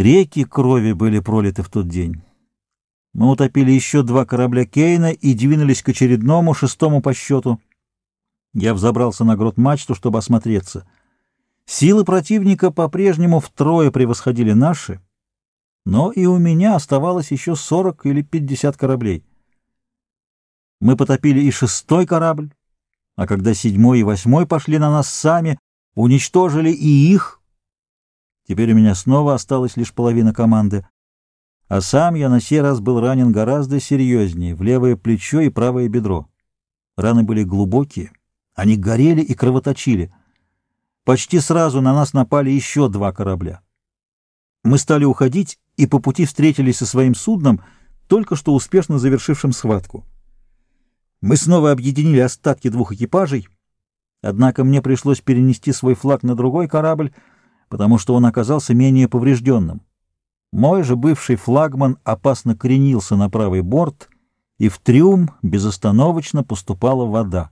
Реки крови были пролиты в тот день. Мы утопили еще два корабля Кейна и двинулись к очередному, шестому по счету. Я взобрался на грот мачту, чтобы осмотреться. Силы противника по-прежнему втрое превосходили наши, но и у меня оставалось еще сорок или пятьдесят кораблей. Мы потопили и шестой корабль, а когда седьмой и восьмой пошли на нас сами, уничтожили и их. Теперь у меня снова осталась лишь половина команды, а сам я на сей раз был ранен гораздо серьезнее, в левое плечо и правое бедро. Раны были глубокие, они горели и кровоточили. Почти сразу на нас напали еще два корабля. Мы стали уходить и по пути встретились со своим судном, только что успешно завершившим схватку. Мы снова объединили остатки двух экипажей, однако мне пришлось перенести свой флаг на другой корабль, потому что он оказался менее поврежденным. Мой же бывший флагман опасно кренился на правый борт, и в трюм безостановочно поступала вода.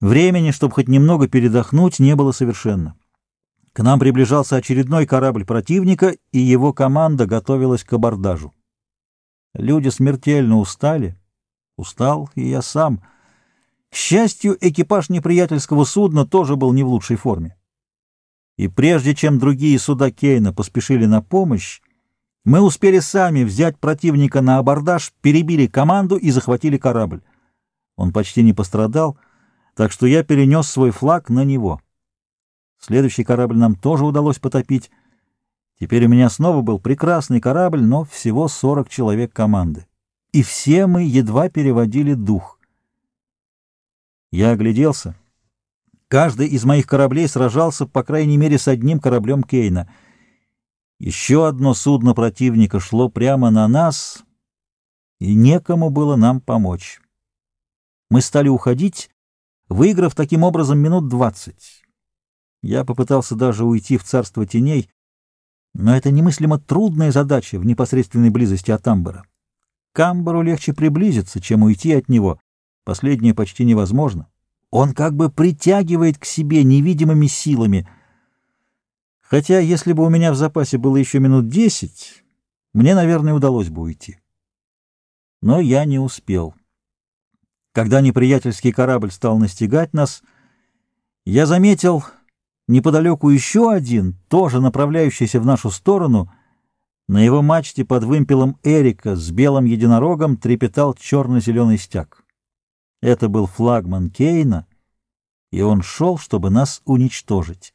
Времени, чтобы хоть немного передохнуть, не было совершенно. К нам приближался очередной корабль противника, и его команда готовилась к абордажу. Люди смертельно устали, Устал и я сам. К счастью, экипаж неприятельского судна тоже был не в лучшей форме. И прежде чем другие суда Кейна поспешили на помощь, мы успели сами взять противника на абордаж, перебили команду и захватили корабль. Он почти не пострадал, так что я перенес свой флаг на него. Следующий корабль нам тоже удалось потопить. Теперь у меня снова был прекрасный корабль, но всего 40 человек команды и все мы едва переводили дух. Я огляделся. Каждый из моих кораблей сражался, по крайней мере, с одним кораблем Кейна. Еще одно судно противника шло прямо на нас, и некому было нам помочь. Мы стали уходить, выиграв таким образом минут двадцать. Я попытался даже уйти в царство теней, но это немыслимо трудная задача в непосредственной близости от Амбара. Камбару легче приблизиться, чем уйти от него. Последнее почти невозможно. Он как бы притягивает к себе невидимыми силами. Хотя, если бы у меня в запасе было еще минут десять, мне, наверное, удалось бы уйти. Но я не успел. Когда неприятельский корабль стал настигать нас, я заметил неподалеку еще один, тоже направляющийся в нашу сторону — на его мачте под вымпелом Эрика с белым единорогом трепетал черно-зеленый стяг. Это был флагман Кейна, и он шел, чтобы нас уничтожить.